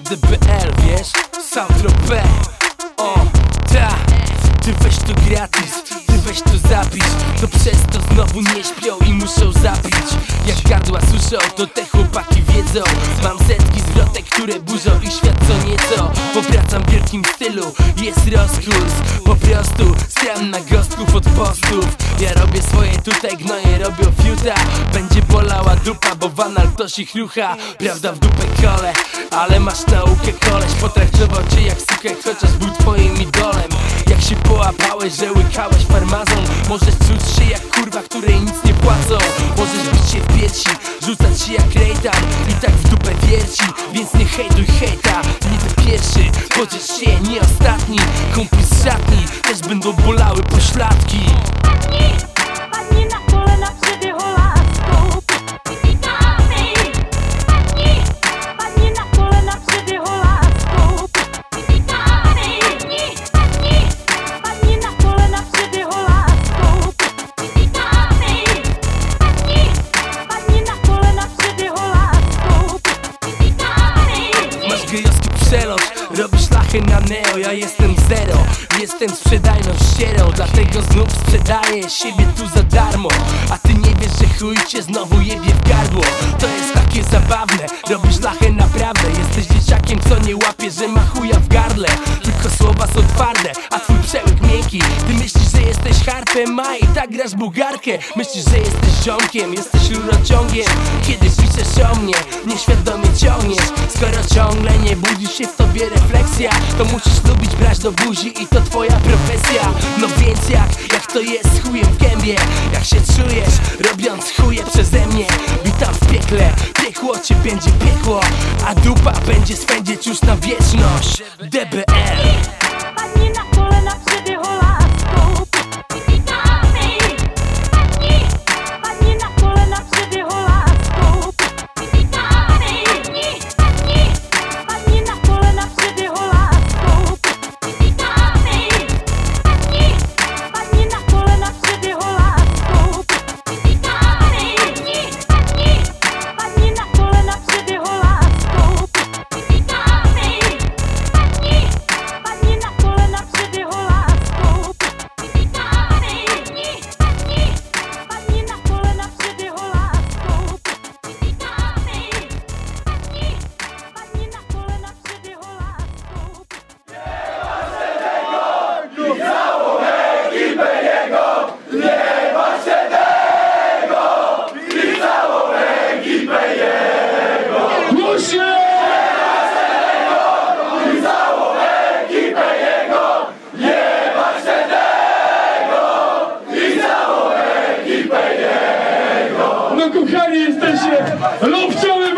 DBL, wiesz? Saint-Tropez O, ta. Ty weź to gratis Ty weź to zapisz. To przez to znowu nie śpią i muszą zapić. Jak gardła suszą, to te chłopaki wiedzą. Mam setki zwrotek, które burzą i świat co nieco. Powracam w wielkim stylu, jest rozkurs. Po prostu stram na gostków od postów. Ja robię swoje tutaj, gnoje robią fiuta. Będzie bolała dupa, bo wanal to się chrucha Prawda w dupę kole, ale masz naukę koleś Potraktował cię jak sukę, chociaż był twoim idolem. Jak się połapałeś, że łykałeś farmazon Możesz czuć się jak kurwa, której nic nie płacą. Możesz bić się w piersi, rzucać się jak rejtan I tak w dupę wierci, więc nie hejtuj hejta Nie ty pierwszy, chociaż się nie ostatni. Kumpli z szatni, też będą bolały pośladki. Padnij, neo Ja jestem zero, jestem sprzedajną ścierą Dlatego znów sprzedaję siebie tu za darmo. A ty nie wiesz, że chuj cię znowu jebie w gardło. To jest takie zabawne, robisz lachę naprawdę. Jesteś dzieciakiem, co nie łapie, że ma chuja w gardle. Tylko słowa są twarde, a twój przełyk Ty myślisz, że jesteś harpem, a i tak grasz bułgarkę Myślisz, że jesteś ziomkiem, jesteś rurociągiem. Kiedy piszesz o mnie, nieświadomie ciągniesz. Skoro ciągle nie budzi się w tobie refleksja To musisz lubić brać do buzi i to twoja profesja. No więc jak, jak to jest chujem w gębie? Jak się czujesz, robiąc chuje przeze mnie? Witam w piekle, piekło cię będzie piekło A dupa będzie spędzić już na wieczność. DBL kochani jesteście lobciony